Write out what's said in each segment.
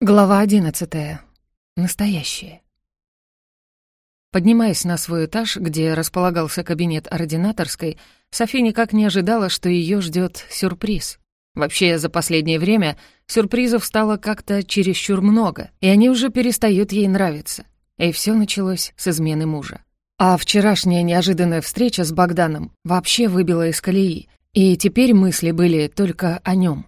Глава одиннадцатая. Настоящее. Поднимаясь на свой этаж, где располагался кабинет ординаторской, Софи никак не ожидала, что ее ждет сюрприз. Вообще, за последнее время сюрпризов стало как-то чересчур много, и они уже перестают ей нравиться. И все началось с измены мужа. А вчерашняя неожиданная встреча с Богданом вообще выбила из колеи, и теперь мысли были только о нем.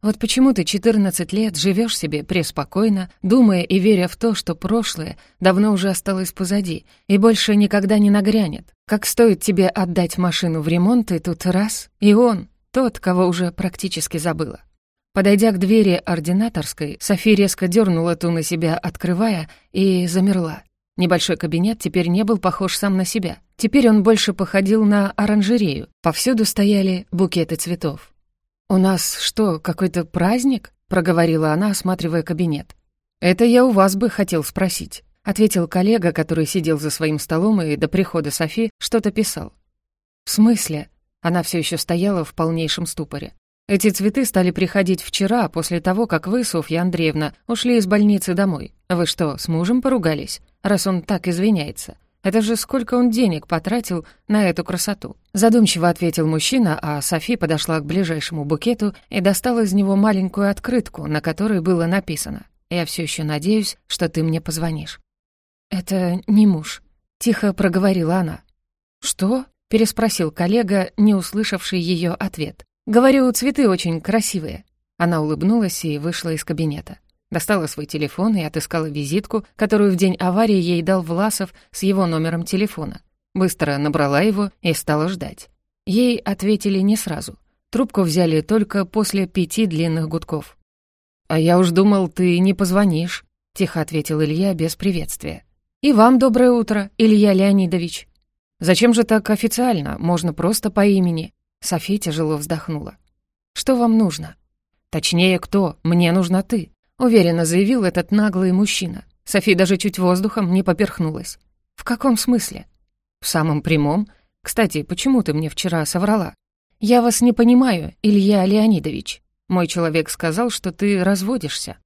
Вот почему ты 14 лет живешь себе преспокойно, думая и веря в то, что прошлое давно уже осталось позади и больше никогда не нагрянет. Как стоит тебе отдать машину в ремонт, и тут раз, и он, тот, кого уже практически забыла. Подойдя к двери ординаторской, София резко дернула ту на себя, открывая, и замерла. Небольшой кабинет теперь не был похож сам на себя. Теперь он больше походил на оранжерею. Повсюду стояли букеты цветов. «У нас что, какой-то праздник?» — проговорила она, осматривая кабинет. «Это я у вас бы хотел спросить», — ответил коллега, который сидел за своим столом и до прихода Софи что-то писал. «В смысле?» Она все еще стояла в полнейшем ступоре. «Эти цветы стали приходить вчера, после того, как вы, Софья Андреевна, ушли из больницы домой. Вы что, с мужем поругались, раз он так извиняется? Это же сколько он денег потратил на эту красоту?» Задумчиво ответил мужчина, а Софи подошла к ближайшему букету и достала из него маленькую открытку, на которой было написано «Я все еще надеюсь, что ты мне позвонишь». «Это не муж», — тихо проговорила она. «Что?» — переспросил коллега, не услышавший ее ответ. «Говорю, цветы очень красивые». Она улыбнулась и вышла из кабинета. Достала свой телефон и отыскала визитку, которую в день аварии ей дал Власов с его номером телефона. Быстро набрала его и стала ждать. Ей ответили не сразу. Трубку взяли только после пяти длинных гудков. «А я уж думал, ты не позвонишь», — тихо ответил Илья без приветствия. «И вам доброе утро, Илья Леонидович». «Зачем же так официально? Можно просто по имени». София тяжело вздохнула. «Что вам нужно?» «Точнее, кто? Мне нужна ты. Уверенно заявил этот наглый мужчина. Софи даже чуть воздухом не поперхнулась. «В каком смысле?» «В самом прямом. Кстати, почему ты мне вчера соврала?» «Я вас не понимаю, Илья Леонидович. Мой человек сказал, что ты разводишься».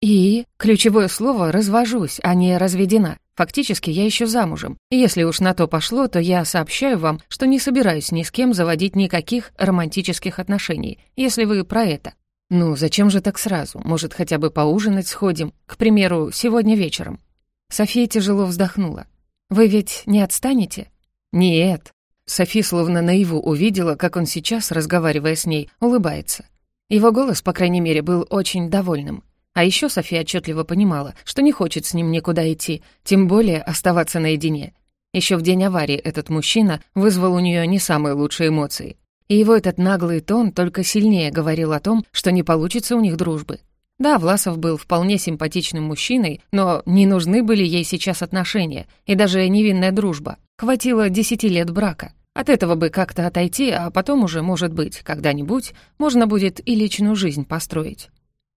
«И?» Ключевое слово «развожусь», а не «разведена». Фактически я еще замужем. И если уж на то пошло, то я сообщаю вам, что не собираюсь ни с кем заводить никаких романтических отношений, если вы про это. «Ну, зачем же так сразу? Может, хотя бы поужинать сходим? К примеру, сегодня вечером?» София тяжело вздохнула. «Вы ведь не отстанете?» «Нет». Софи словно наиву увидела, как он сейчас, разговаривая с ней, улыбается. Его голос, по крайней мере, был очень довольным. А еще София отчетливо понимала, что не хочет с ним никуда идти, тем более оставаться наедине. Еще в день аварии этот мужчина вызвал у нее не самые лучшие эмоции. И его этот наглый тон только сильнее говорил о том, что не получится у них дружбы. Да, Власов был вполне симпатичным мужчиной, но не нужны были ей сейчас отношения и даже невинная дружба. Хватило десяти лет брака. От этого бы как-то отойти, а потом уже, может быть, когда-нибудь можно будет и личную жизнь построить.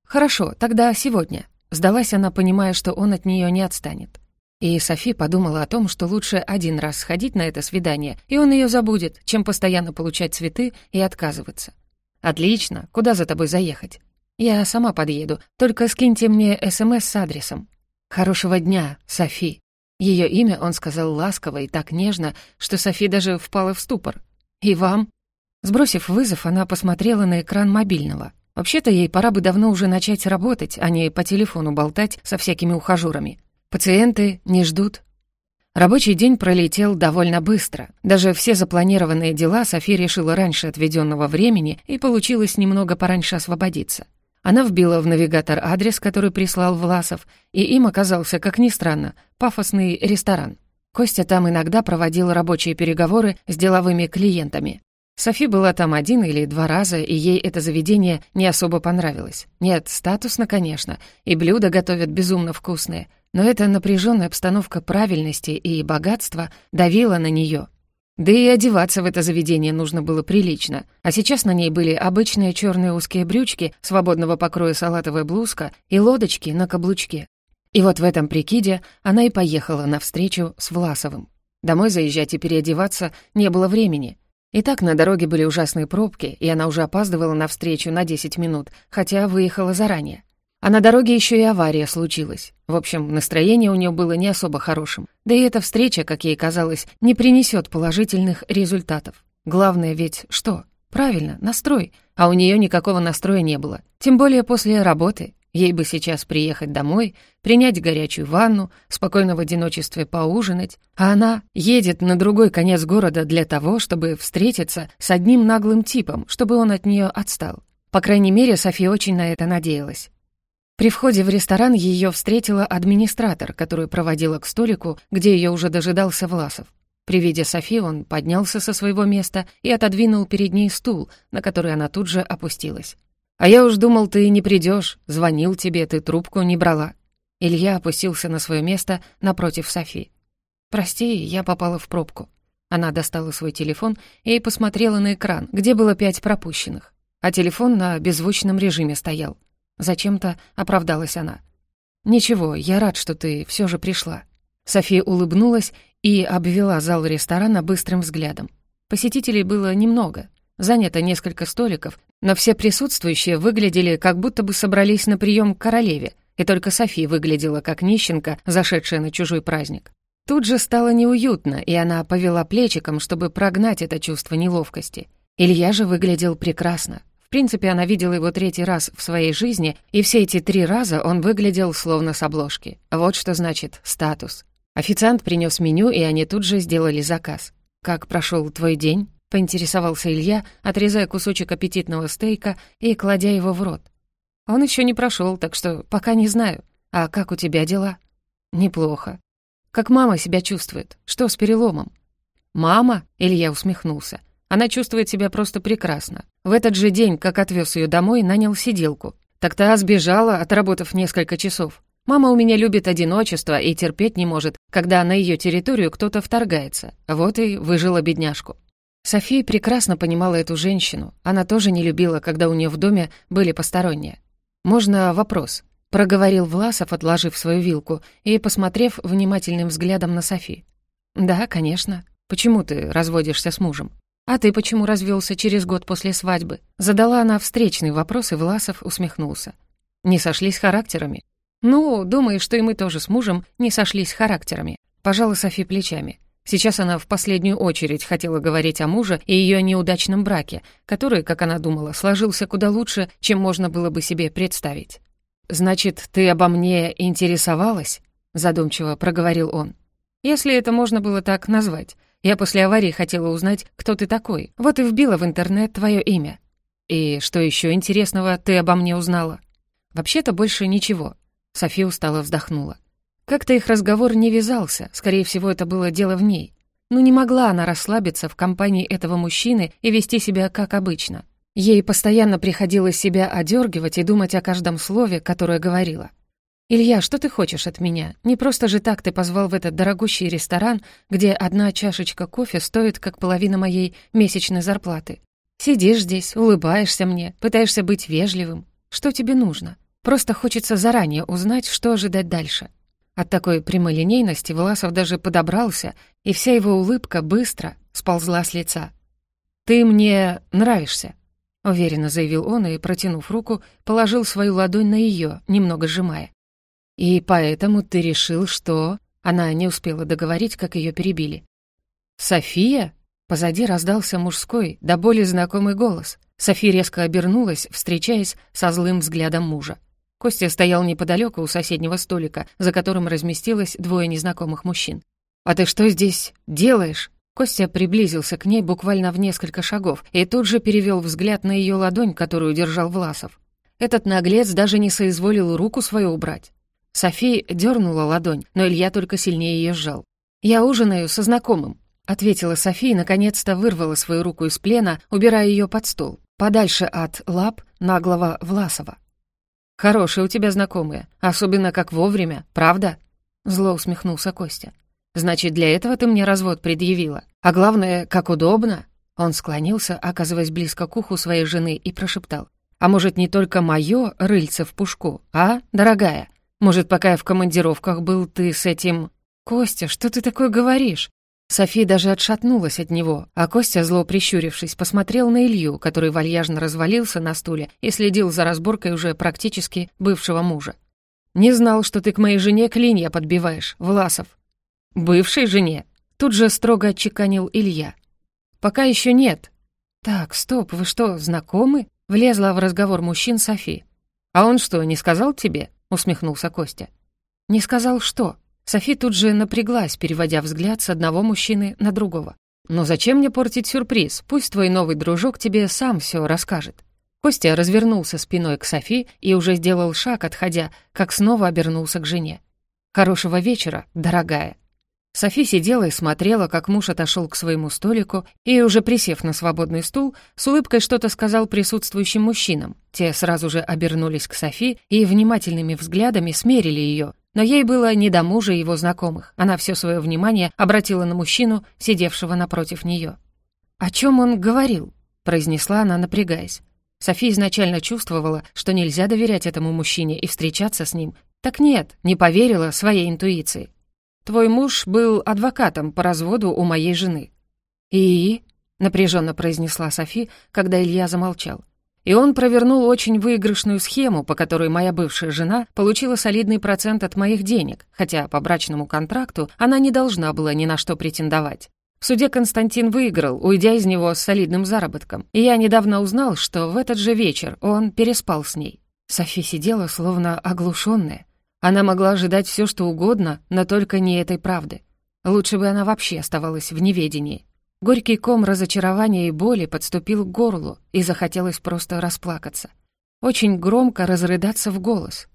Хорошо, тогда сегодня. Сдалась она, понимая, что он от нее не отстанет. И Софи подумала о том, что лучше один раз сходить на это свидание, и он ее забудет, чем постоянно получать цветы и отказываться. «Отлично. Куда за тобой заехать?» «Я сама подъеду. Только скиньте мне СМС с адресом». «Хорошего дня, Софи». Ее имя он сказал ласково и так нежно, что Софи даже впала в ступор. «И вам?» Сбросив вызов, она посмотрела на экран мобильного. Вообще-то ей пора бы давно уже начать работать, а не по телефону болтать со всякими ухажёрами. Пациенты не ждут. Рабочий день пролетел довольно быстро. Даже все запланированные дела София решила раньше отведенного времени и получилось немного пораньше освободиться. Она вбила в навигатор адрес, который прислал Власов, и им оказался, как ни странно, пафосный ресторан. Костя там иногда проводил рабочие переговоры с деловыми клиентами. Софи была там один или два раза, и ей это заведение не особо понравилось. Нет, статусно, конечно, и блюда готовят безумно вкусные — но эта напряженная обстановка правильности и богатства давила на нее. Да и одеваться в это заведение нужно было прилично, а сейчас на ней были обычные черные узкие брючки, свободного покроя салатовая блузка и лодочки на каблучке. И вот в этом прикиде она и поехала навстречу с Власовым. Домой заезжать и переодеваться не было времени. И так на дороге были ужасные пробки, и она уже опаздывала на встречу на 10 минут, хотя выехала заранее. А на дороге еще и авария случилась. В общем, настроение у нее было не особо хорошим. Да и эта встреча, как ей казалось, не принесет положительных результатов. Главное ведь что? Правильно, настрой. А у нее никакого настроя не было. Тем более после работы. Ей бы сейчас приехать домой, принять горячую ванну, спокойно в одиночестве поужинать, а она едет на другой конец города для того, чтобы встретиться с одним наглым типом, чтобы он от нее отстал. По крайней мере, София очень на это надеялась. При входе в ресторан ее встретила администратор, который проводила к столику, где ее уже дожидался Власов. При виде Софи он поднялся со своего места и отодвинул перед ней стул, на который она тут же опустилась. «А я уж думал, ты не придешь. Звонил тебе, ты трубку не брала». Илья опустился на свое место напротив Софи. «Прости, я попала в пробку». Она достала свой телефон и посмотрела на экран, где было пять пропущенных. А телефон на беззвучном режиме стоял. Зачем-то оправдалась она. «Ничего, я рад, что ты все же пришла». София улыбнулась и обвела зал ресторана быстрым взглядом. Посетителей было немного. Занято несколько столиков, но все присутствующие выглядели, как будто бы собрались на прием к королеве, и только София выглядела как нищенка, зашедшая на чужой праздник. Тут же стало неуютно, и она повела плечиком, чтобы прогнать это чувство неловкости. Илья же выглядел прекрасно. Принципе, она видела его третий раз в своей жизни, и все эти три раза он выглядел словно с обложки. Вот что значит статус. Официант принес меню, и они тут же сделали заказ. «Как прошел твой день?» поинтересовался Илья, отрезая кусочек аппетитного стейка и кладя его в рот. Он еще не прошел, так что пока не знаю. А как у тебя дела? Неплохо. Как мама себя чувствует? Что с переломом? Мама? Илья усмехнулся. Она чувствует себя просто прекрасно. В этот же день, как отвез ее домой, нанял сиделку. Так та сбежала, отработав несколько часов. Мама у меня любит одиночество и терпеть не может, когда на ее территорию кто-то вторгается. Вот и выжила бедняжку. София прекрасно понимала эту женщину. Она тоже не любила, когда у нее в доме были посторонние. «Можно вопрос?» — проговорил Власов, отложив свою вилку и посмотрев внимательным взглядом на Софи. «Да, конечно. Почему ты разводишься с мужем? А ты почему развелся через год после свадьбы?» Задала она встречный вопрос, и Власов усмехнулся. «Не сошлись характерами?» «Ну, думаю, что и мы тоже с мужем не сошлись характерами», — пожала Софи плечами. Сейчас она в последнюю очередь хотела говорить о муже и ее неудачном браке, который, как она думала, сложился куда лучше, чем можно было бы себе представить. «Значит, ты обо мне интересовалась?» — задумчиво проговорил он. «Если это можно было так назвать. Я после аварии хотела узнать, кто ты такой. Вот и вбила в интернет твое имя. И что еще интересного ты обо мне узнала?» «Вообще-то больше ничего». София устало вздохнула. Как-то их разговор не вязался, скорее всего, это было дело в ней. Но не могла она расслабиться в компании этого мужчины и вести себя как обычно. Ей постоянно приходилось себя одергивать и думать о каждом слове, которое говорила. «Илья, что ты хочешь от меня? Не просто же так ты позвал в этот дорогущий ресторан, где одна чашечка кофе стоит как половина моей месячной зарплаты. Сидишь здесь, улыбаешься мне, пытаешься быть вежливым. Что тебе нужно? Просто хочется заранее узнать, что ожидать дальше». От такой прямолинейности Власов даже подобрался, и вся его улыбка быстро сползла с лица. «Ты мне нравишься», — уверенно заявил он и, протянув руку, положил свою ладонь на ее, немного сжимая. «И поэтому ты решил, что...» Она не успела договорить, как ее перебили. «София?» Позади раздался мужской, до боли знакомый голос. София резко обернулась, встречаясь со злым взглядом мужа. Костя стоял неподалеку у соседнего столика, за которым разместилось двое незнакомых мужчин. «А ты что здесь делаешь?» Костя приблизился к ней буквально в несколько шагов и тут же перевел взгляд на ее ладонь, которую держал Власов. Этот наглец даже не соизволил руку свою убрать. София дернула ладонь, но Илья только сильнее ее сжал. «Я ужинаю со знакомым», — ответила София и наконец-то вырвала свою руку из плена, убирая ее под стол, подальше от лап наглого Власова. «Хорошие у тебя знакомые, особенно как вовремя, правда?» Зло усмехнулся Костя. «Значит, для этого ты мне развод предъявила. А главное, как удобно!» Он склонился, оказываясь близко к уху своей жены, и прошептал. «А может, не только моё рыльце в пушку, а, дорогая? Может, пока я в командировках был, ты с этим...» «Костя, что ты такое говоришь?» Софи даже отшатнулась от него, а Костя, зло прищурившись, посмотрел на Илью, который вальяжно развалился на стуле и следил за разборкой уже практически бывшего мужа. «Не знал, что ты к моей жене клинья подбиваешь, Власов». «Бывшей жене?» Тут же строго отчеканил Илья. «Пока еще нет». «Так, стоп, вы что, знакомы?» Влезла в разговор мужчин Софи. «А он что, не сказал тебе?» Усмехнулся Костя. «Не сказал, что?» Софи тут же напряглась, переводя взгляд с одного мужчины на другого. «Но зачем мне портить сюрприз? Пусть твой новый дружок тебе сам все расскажет». Костя развернулся спиной к Софи и уже сделал шаг, отходя, как снова обернулся к жене. «Хорошего вечера, дорогая». Софи сидела и смотрела, как муж отошел к своему столику и, уже присев на свободный стул, с улыбкой что-то сказал присутствующим мужчинам. Те сразу же обернулись к Софи и внимательными взглядами смерили ее, но ей было не до мужа и его знакомых. Она все свое внимание обратила на мужчину, сидевшего напротив нее. «О чем он говорил?» — произнесла она, напрягаясь. София изначально чувствовала, что нельзя доверять этому мужчине и встречаться с ним. Так нет, не поверила своей интуиции. «Твой муж был адвокатом по разводу у моей жены». «И?» — напряженно произнесла Софи, когда Илья замолчал. И он провернул очень выигрышную схему, по которой моя бывшая жена получила солидный процент от моих денег, хотя по брачному контракту она не должна была ни на что претендовать. В суде Константин выиграл, уйдя из него с солидным заработком, и я недавно узнал, что в этот же вечер он переспал с ней. Софи сидела словно оглушенная. Она могла ожидать все, что угодно, но только не этой правды. Лучше бы она вообще оставалась в неведении. Горький ком разочарования и боли подступил к горлу, и захотелось просто расплакаться. Очень громко разрыдаться в голос.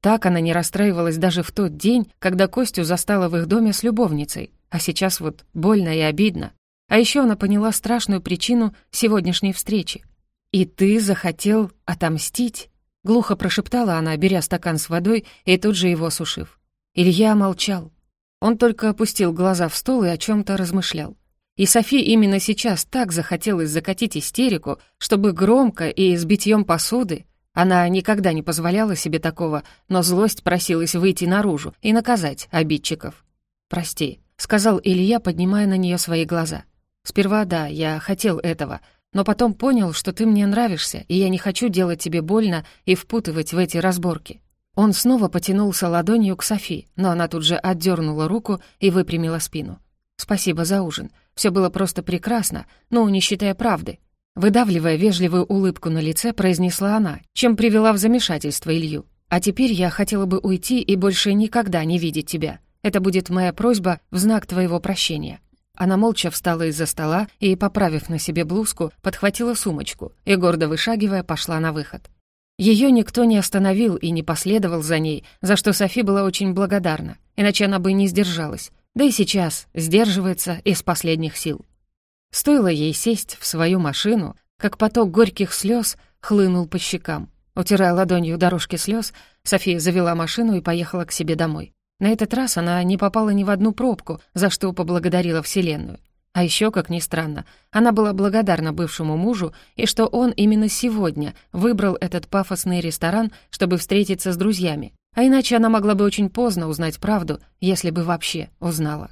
Так она не расстраивалась даже в тот день, когда Костю застала в их доме с любовницей, а сейчас вот больно и обидно. А еще она поняла страшную причину сегодняшней встречи. «И ты захотел отомстить?» — глухо прошептала она, беря стакан с водой и тут же его осушив. Илья молчал. Он только опустил глаза в стол и о чем то размышлял. И Софи именно сейчас так захотелось закатить истерику, чтобы громко и с битьем посуды она никогда не позволяла себе такого, но злость просилась выйти наружу и наказать обидчиков. «Прости», — сказал Илья, поднимая на нее свои глаза. «Сперва да, я хотел этого, но потом понял, что ты мне нравишься, и я не хочу делать тебе больно и впутывать в эти разборки». Он снова потянулся ладонью к Софи, но она тут же отдернула руку и выпрямила спину. «Спасибо за ужин. Все было просто прекрасно, но не считая правды». Выдавливая вежливую улыбку на лице, произнесла она, чем привела в замешательство Илью. «А теперь я хотела бы уйти и больше никогда не видеть тебя. Это будет моя просьба в знак твоего прощения». Она молча встала из-за стола и, поправив на себе блузку, подхватила сумочку и, гордо вышагивая, пошла на выход. Ее никто не остановил и не последовал за ней, за что Софи была очень благодарна, иначе она бы не сдержалась, да и сейчас сдерживается из последних сил. Стоило ей сесть в свою машину, как поток горьких слез хлынул по щекам. Утирая ладонью дорожки слез, София завела машину и поехала к себе домой. На этот раз она не попала ни в одну пробку, за что поблагодарила Вселенную. А еще, как ни странно, она была благодарна бывшему мужу и что он именно сегодня выбрал этот пафосный ресторан, чтобы встретиться с друзьями, а иначе она могла бы очень поздно узнать правду, если бы вообще узнала.